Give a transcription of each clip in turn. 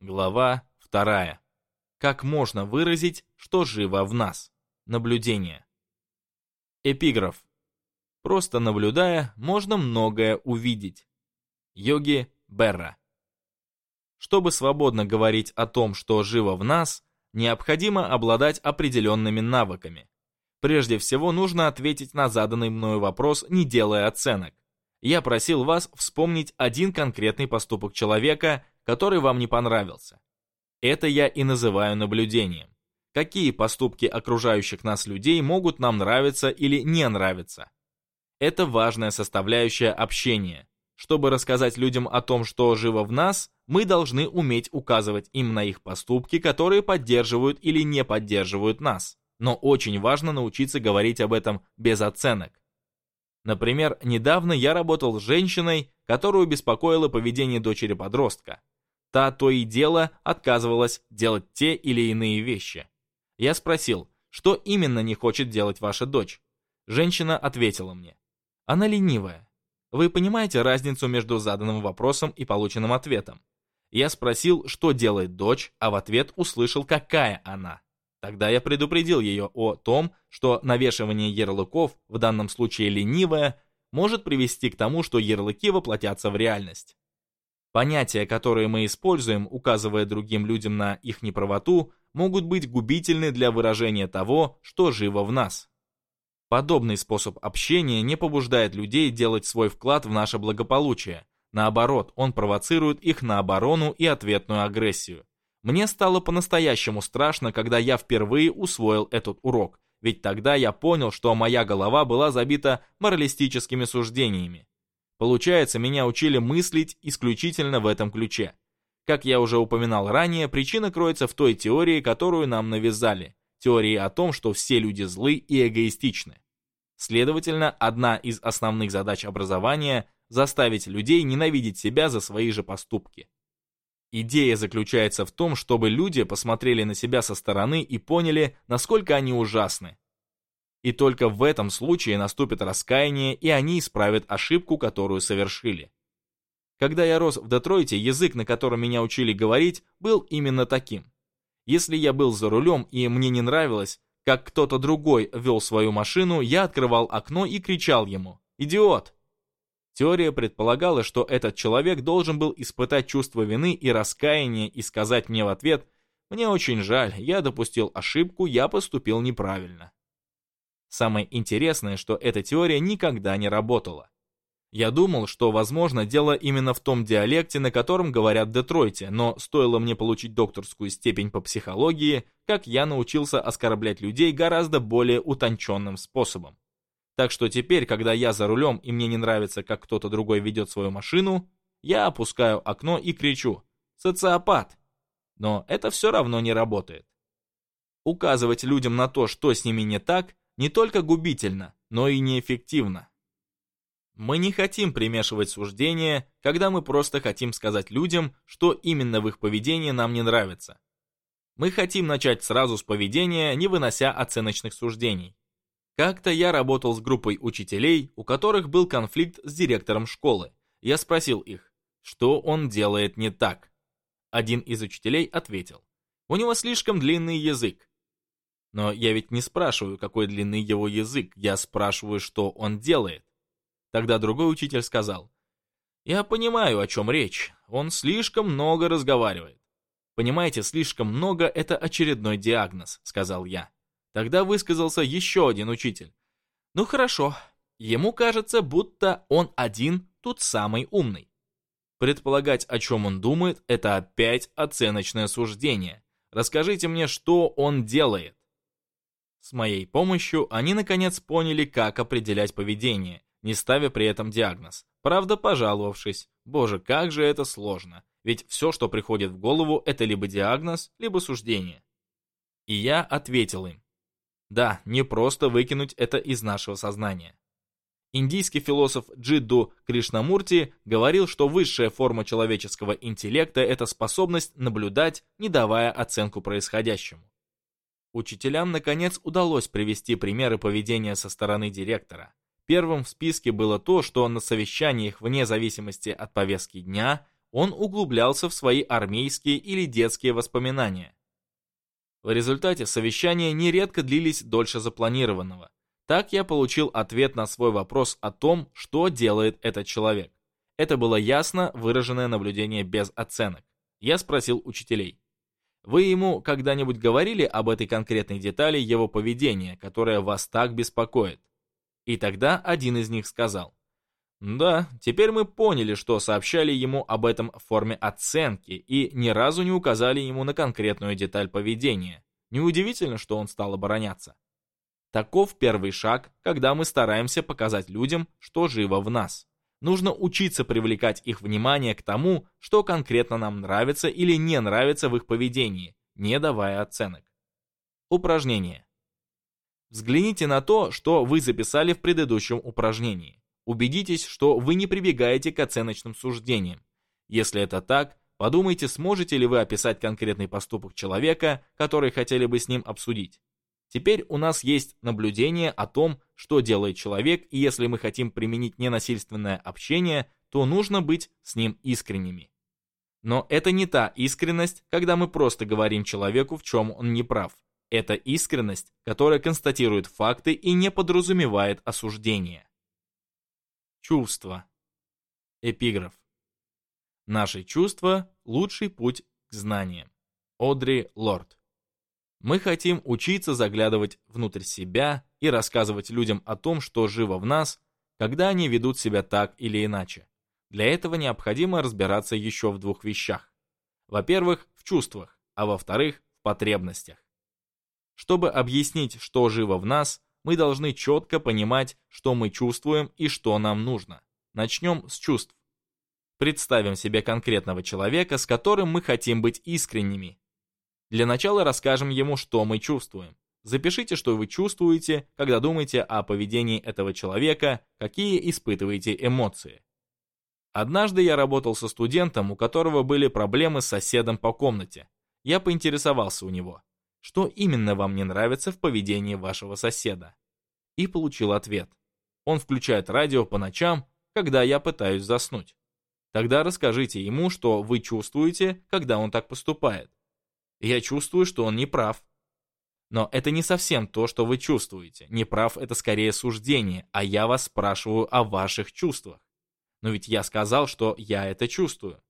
Глава 2. Как можно выразить, что живо в нас? Наблюдение. Эпиграф. Просто наблюдая, можно многое увидеть. Йоги Берра. Чтобы свободно говорить о том, что живо в нас, необходимо обладать определенными навыками. Прежде всего нужно ответить на заданный мною вопрос, не делая оценок. Я просил вас вспомнить один конкретный поступок человека – который вам не понравился. Это я и называю наблюдением. Какие поступки окружающих нас людей могут нам нравиться или не нравиться? Это важная составляющая общения. Чтобы рассказать людям о том, что живо в нас, мы должны уметь указывать им на их поступки, которые поддерживают или не поддерживают нас. Но очень важно научиться говорить об этом без оценок. Например, недавно я работал с женщиной, которую беспокоило поведение дочери-подростка. Та то и дело отказывалась делать те или иные вещи. Я спросил, что именно не хочет делать ваша дочь. Женщина ответила мне. Она ленивая. Вы понимаете разницу между заданным вопросом и полученным ответом? Я спросил, что делает дочь, а в ответ услышал, какая она. Тогда я предупредил ее о том, что навешивание ярлыков, в данном случае ленивая, может привести к тому, что ярлыки воплотятся в реальность. Понятия, которые мы используем, указывая другим людям на их неправоту, могут быть губительны для выражения того, что живо в нас. Подобный способ общения не побуждает людей делать свой вклад в наше благополучие. Наоборот, он провоцирует их на оборону и ответную агрессию. Мне стало по-настоящему страшно, когда я впервые усвоил этот урок, ведь тогда я понял, что моя голова была забита моралистическими суждениями, Получается, меня учили мыслить исключительно в этом ключе. Как я уже упоминал ранее, причина кроется в той теории, которую нам навязали. Теории о том, что все люди злы и эгоистичны. Следовательно, одна из основных задач образования – заставить людей ненавидеть себя за свои же поступки. Идея заключается в том, чтобы люди посмотрели на себя со стороны и поняли, насколько они ужасны, и только в этом случае наступит раскаяние, и они исправят ошибку, которую совершили. Когда я рос в Детройте, язык, на котором меня учили говорить, был именно таким. Если я был за рулем и мне не нравилось, как кто-то другой вел свою машину, я открывал окно и кричал ему «Идиот!». Теория предполагала, что этот человек должен был испытать чувство вины и раскаяния и сказать мне в ответ «Мне очень жаль, я допустил ошибку, я поступил неправильно». Самое интересное, что эта теория никогда не работала. Я думал, что, возможно, дело именно в том диалекте, на котором говорят в Детройте, но стоило мне получить докторскую степень по психологии, как я научился оскорблять людей гораздо более утонченным способом. Так что теперь, когда я за рулем и мне не нравится, как кто-то другой ведет свою машину, я опускаю окно и кричу «Социопат!». Но это все равно не работает. Указывать людям на то, что с ними не так, не только губительно, но и неэффективно. Мы не хотим примешивать суждения, когда мы просто хотим сказать людям, что именно в их поведении нам не нравится. Мы хотим начать сразу с поведения, не вынося оценочных суждений. Как-то я работал с группой учителей, у которых был конфликт с директором школы. Я спросил их, что он делает не так. Один из учителей ответил, у него слишком длинный язык, но я ведь не спрашиваю, какой длины его язык, я спрашиваю, что он делает. Тогда другой учитель сказал, «Я понимаю, о чем речь. Он слишком много разговаривает». «Понимаете, слишком много – это очередной диагноз», – сказал я. Тогда высказался еще один учитель. «Ну хорошо, ему кажется, будто он один тут самый умный». Предполагать, о чем он думает, это опять оценочное суждение. Расскажите мне, что он делает. С моей помощью они наконец поняли, как определять поведение, не ставя при этом диагноз. Правда, пожаловавшись. Боже, как же это сложно. Ведь все, что приходит в голову, это либо диагноз, либо суждение. И я ответил им. Да, не просто выкинуть это из нашего сознания. Индийский философ Джидду Кришнамурти говорил, что высшая форма человеческого интеллекта – это способность наблюдать, не давая оценку происходящему. Учителям, наконец, удалось привести примеры поведения со стороны директора. Первым в списке было то, что на совещаниях, вне зависимости от повестки дня, он углублялся в свои армейские или детские воспоминания. В результате совещания нередко длились дольше запланированного. Так я получил ответ на свой вопрос о том, что делает этот человек. Это было ясно выраженное наблюдение без оценок. Я спросил учителей, вы ему когда-нибудь говорили об этой конкретной детали его поведения, которая вас так беспокоит? И тогда один из них сказал. Да, теперь мы поняли, что сообщали ему об этом в форме оценки и ни разу не указали ему на конкретную деталь поведения. Неудивительно, что он стал обороняться. Таков первый шаг, когда мы стараемся показать людям, что живо в нас. Нужно учиться привлекать их внимание к тому, что конкретно нам нравится или не нравится в их поведении, не давая оценок. Упражнение. Взгляните на то, что вы записали в предыдущем упражнении. Убедитесь, что вы не прибегаете к оценочным суждениям. Если это так, подумайте, сможете ли вы описать конкретный поступок человека, который хотели бы с ним обсудить. Теперь у нас есть наблюдение о том, что делает человек, и если мы хотим применить ненасильственное общение, то нужно быть с ним искренними. Но это не та искренность, когда мы просто говорим человеку, в чем он не прав. Это искренность, которая констатирует факты и не подразумевает осуждение. Чувства. Эпиграф. Наши чувства – лучший путь к знаниям. Одри Лорд. Мы хотим учиться заглядывать внутрь себя и рассказывать людям о том, что живо в нас, когда они ведут себя так или иначе. Для этого необходимо разбираться еще в двух вещах. Во-первых, в чувствах, а во-вторых, в потребностях. Чтобы объяснить, что живо в нас, мы должны четко понимать, что мы чувствуем и что нам нужно. Начнем с чувств. Представим себе конкретного человека, с которым мы хотим быть искренними, для начала расскажем ему, что мы чувствуем. Запишите, что вы чувствуете, когда думаете о поведении этого человека, какие испытываете эмоции. Однажды я работал со студентом, у которого были проблемы с соседом по комнате. Я поинтересовался у него, что именно вам не нравится в поведении вашего соседа. И получил ответ. Он включает радио по ночам, когда я пытаюсь заснуть. Тогда расскажите ему, что вы чувствуете, когда он так поступает, я чувствую, что он не прав. Но это не совсем то, что вы чувствуете. Не прав это скорее суждение, а я вас спрашиваю о ваших чувствах. Но ведь я сказал, что я это чувствую.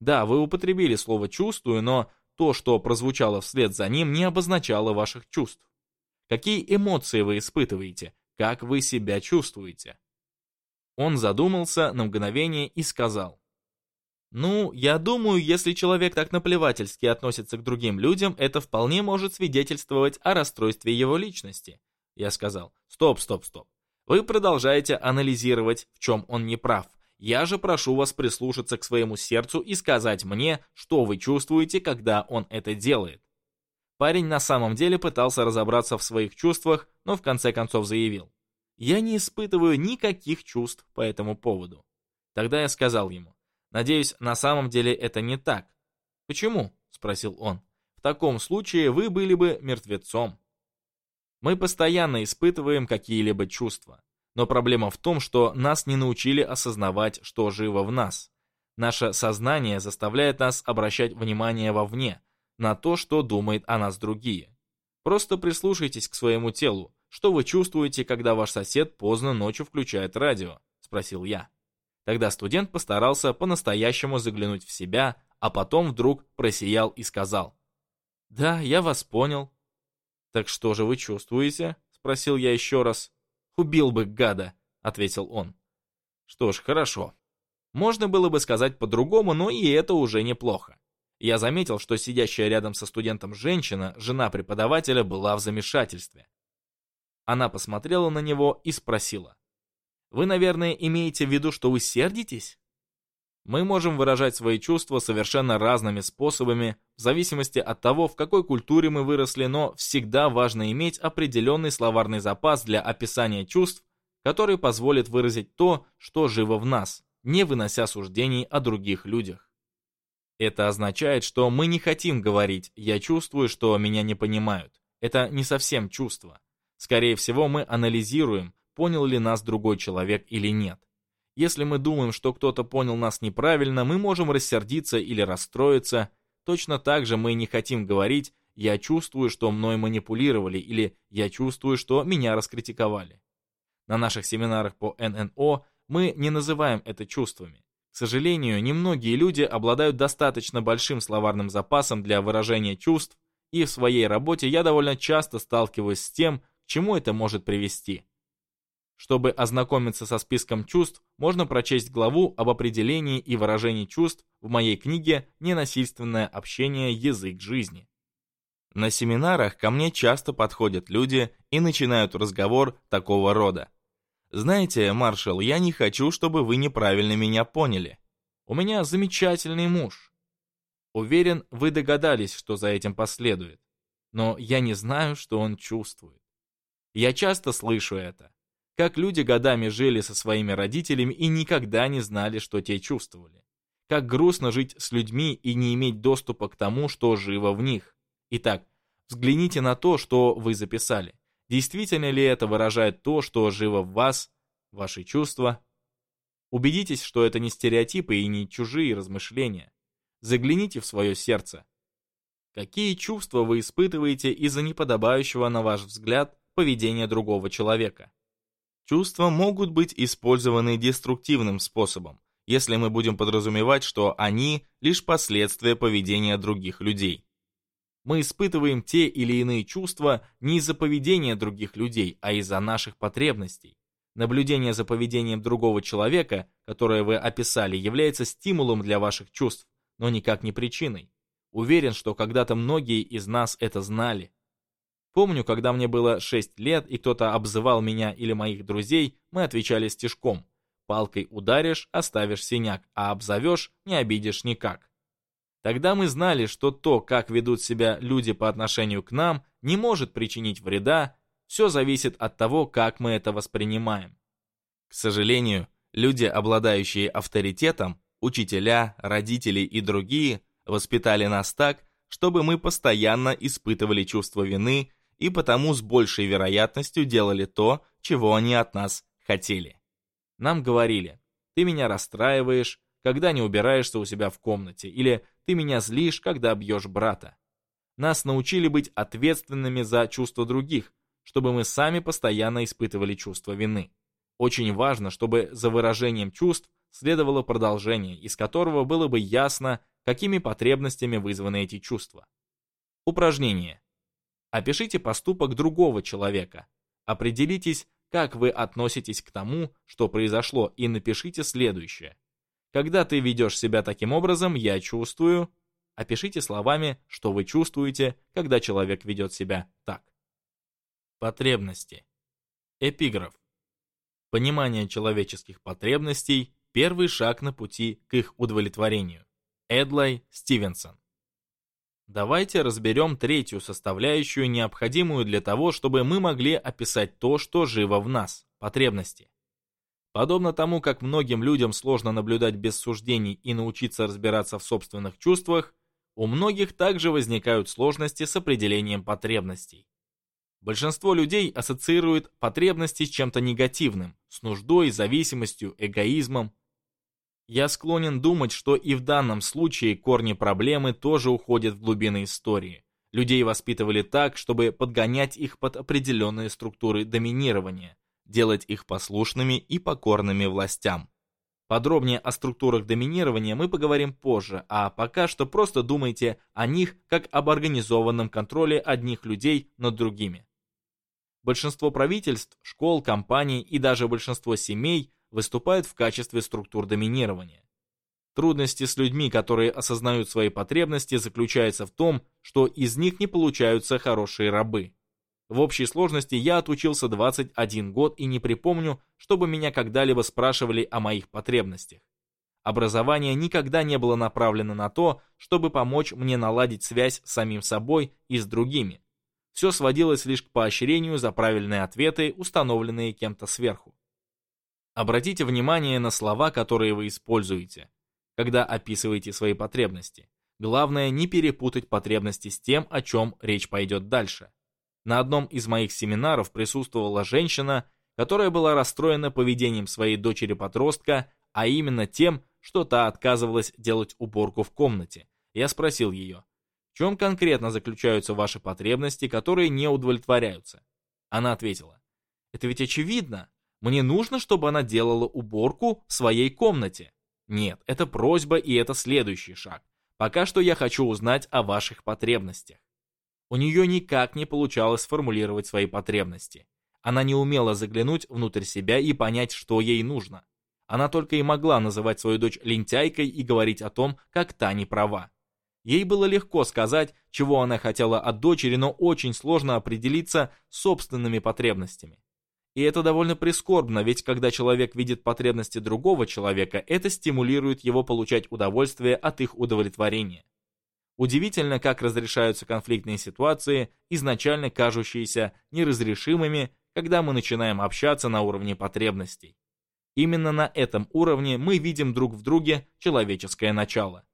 Да, вы употребили слово «чувствую», но то, что прозвучало вслед за ним, не обозначало ваших чувств. Какие эмоции вы испытываете? Как вы себя чувствуете? Он задумался на мгновение и сказал. Ну, я думаю, если человек так наплевательски относится к другим людям, это вполне может свидетельствовать о расстройстве его личности. Я сказал, стоп, стоп, стоп. Вы продолжаете анализировать, в чем он не прав. Я же прошу вас прислушаться к своему сердцу и сказать мне, что вы чувствуете, когда он это делает. Парень на самом деле пытался разобраться в своих чувствах, но в конце концов заявил. Я не испытываю никаких чувств по этому поводу. Тогда я сказал ему, Надеюсь, на самом деле это не так. Почему? Спросил он. В таком случае вы были бы мертвецом. Мы постоянно испытываем какие-либо чувства. Но проблема в том, что нас не научили осознавать, что живо в нас. Наше сознание заставляет нас обращать внимание вовне, на то, что думает о нас другие. Просто прислушайтесь к своему телу. Что вы чувствуете, когда ваш сосед поздно ночью включает радио? Спросил я. Тогда студент постарался по-настоящему заглянуть в себя, а потом вдруг просиял и сказал. «Да, я вас понял». «Так что же вы чувствуете?» — спросил я еще раз. «Убил бы, гада», — ответил он. «Что ж, хорошо. Можно было бы сказать по-другому, но и это уже неплохо. Я заметил, что сидящая рядом со студентом женщина, жена преподавателя, была в замешательстве. Она посмотрела на него и спросила. Вы, наверное, имеете в виду, что вы сердитесь? Мы можем выражать свои чувства совершенно разными способами, в зависимости от того, в какой культуре мы выросли, но всегда важно иметь определенный словарный запас для описания чувств, который позволит выразить то, что живо в нас, не вынося суждений о других людях. Это означает, что мы не хотим говорить «я чувствую, что меня не понимают». Это не совсем чувство. Скорее всего, мы анализируем, понял ли нас другой человек или нет. Если мы думаем, что кто-то понял нас неправильно, мы можем рассердиться или расстроиться. Точно так же мы не хотим говорить «я чувствую, что мной манипулировали» или «я чувствую, что меня раскритиковали». На наших семинарах по ННО мы не называем это чувствами. К сожалению, немногие люди обладают достаточно большим словарным запасом для выражения чувств, и в своей работе я довольно часто сталкиваюсь с тем, к чему это может привести. Чтобы ознакомиться со списком чувств, можно прочесть главу об определении и выражении чувств в моей книге «Ненасильственное общение. Язык жизни». На семинарах ко мне часто подходят люди и начинают разговор такого рода. «Знаете, маршал, я не хочу, чтобы вы неправильно меня поняли. У меня замечательный муж». Уверен, вы догадались, что за этим последует. Но я не знаю, что он чувствует. Я часто слышу это как люди годами жили со своими родителями и никогда не знали, что те чувствовали. Как грустно жить с людьми и не иметь доступа к тому, что живо в них. Итак, взгляните на то, что вы записали. Действительно ли это выражает то, что живо в вас, ваши чувства? Убедитесь, что это не стереотипы и не чужие размышления. Загляните в свое сердце. Какие чувства вы испытываете из-за неподобающего, на ваш взгляд, поведения другого человека? Чувства могут быть использованы деструктивным способом, если мы будем подразумевать, что они лишь последствия поведения других людей. Мы испытываем те или иные чувства не из-за поведения других людей, а из-за наших потребностей. Наблюдение за поведением другого человека, которое вы описали, является стимулом для ваших чувств, но никак не причиной. Уверен, что когда-то многие из нас это знали. Помню, когда мне было 6 лет и кто-то обзывал меня или моих друзей, мы отвечали стишком. Палкой ударишь, оставишь синяк, а обзовешь, не обидишь никак. Тогда мы знали, что то, как ведут себя люди по отношению к нам, не может причинить вреда, все зависит от того, как мы это воспринимаем. К сожалению, люди, обладающие авторитетом, учителя, родители и другие, воспитали нас так, чтобы мы постоянно испытывали чувство вины и потому с большей вероятностью делали то, чего они от нас хотели. Нам говорили, ты меня расстраиваешь, когда не убираешься у себя в комнате, или ты меня злишь, когда бьешь брата. Нас научили быть ответственными за чувства других, чтобы мы сами постоянно испытывали чувство вины. Очень важно, чтобы за выражением чувств следовало продолжение, из которого было бы ясно, какими потребностями вызваны эти чувства. Упражнение. Опишите поступок другого человека. Определитесь, как вы относитесь к тому, что произошло, и напишите следующее. Когда ты ведешь себя таким образом, я чувствую... Опишите словами, что вы чувствуете, когда человек ведет себя так. Потребности. Эпиграф. Понимание человеческих потребностей – первый шаг на пути к их удовлетворению. Эдлай Стивенсон. Давайте разберем третью составляющую, необходимую для того, чтобы мы могли описать то, что живо в нас – потребности. Подобно тому, как многим людям сложно наблюдать без суждений и научиться разбираться в собственных чувствах, у многих также возникают сложности с определением потребностей. Большинство людей ассоциирует потребности с чем-то негативным, с нуждой, зависимостью, эгоизмом, я склонен думать, что и в данном случае корни проблемы тоже уходят в глубины истории. Людей воспитывали так, чтобы подгонять их под определенные структуры доминирования, делать их послушными и покорными властям. Подробнее о структурах доминирования мы поговорим позже, а пока что просто думайте о них как об организованном контроле одних людей над другими. Большинство правительств, школ, компаний и даже большинство семей выступают в качестве структур доминирования. Трудности с людьми, которые осознают свои потребности, заключаются в том, что из них не получаются хорошие рабы. В общей сложности я отучился 21 год и не припомню, чтобы меня когда-либо спрашивали о моих потребностях. Образование никогда не было направлено на то, чтобы помочь мне наладить связь с самим собой и с другими. Все сводилось лишь к поощрению за правильные ответы, установленные кем-то сверху. Обратите внимание на слова, которые вы используете, когда описываете свои потребности. Главное не перепутать потребности с тем, о чем речь пойдет дальше. На одном из моих семинаров присутствовала женщина, которая была расстроена поведением своей дочери-подростка, а именно тем, что та отказывалась делать уборку в комнате. Я спросил ее, в чем конкретно заключаются ваши потребности, которые не удовлетворяются? Она ответила, это ведь очевидно, мне нужно, чтобы она делала уборку в своей комнате. Нет, это просьба и это следующий шаг. Пока что я хочу узнать о ваших потребностях. У нее никак не получалось сформулировать свои потребности. Она не умела заглянуть внутрь себя и понять, что ей нужно. Она только и могла называть свою дочь лентяйкой и говорить о том, как та не права. Ей было легко сказать, чего она хотела от дочери, но очень сложно определиться с собственными потребностями. И это довольно прискорбно, ведь когда человек видит потребности другого человека, это стимулирует его получать удовольствие от их удовлетворения. Удивительно, как разрешаются конфликтные ситуации, изначально кажущиеся неразрешимыми, когда мы начинаем общаться на уровне потребностей. Именно на этом уровне мы видим друг в друге человеческое начало.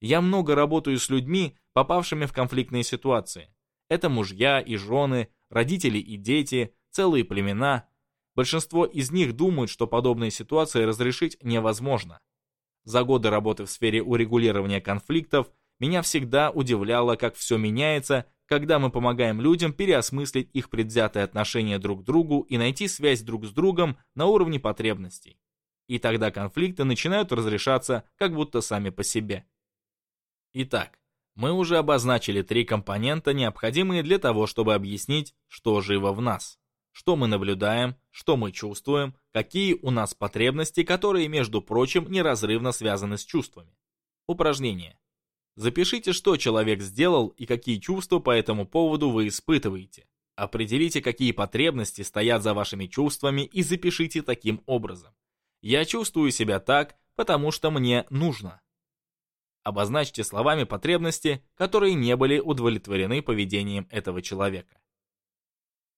Я много работаю с людьми, попавшими в конфликтные ситуации. Это мужья и жены, родители и дети, целые племена, Большинство из них думают, что подобные ситуации разрешить невозможно. За годы работы в сфере урегулирования конфликтов меня всегда удивляло, как все меняется, когда мы помогаем людям переосмыслить их предвзятые отношения друг к другу и найти связь друг с другом на уровне потребностей. И тогда конфликты начинают разрешаться как будто сами по себе. Итак, мы уже обозначили три компонента, необходимые для того, чтобы объяснить, что живо в нас. Что мы наблюдаем, что мы чувствуем, какие у нас потребности, которые, между прочим, неразрывно связаны с чувствами. Упражнение. Запишите, что человек сделал и какие чувства по этому поводу вы испытываете. Определите, какие потребности стоят за вашими чувствами и запишите таким образом. «Я чувствую себя так, потому что мне нужно». Обозначьте словами потребности, которые не были удовлетворены поведением этого человека.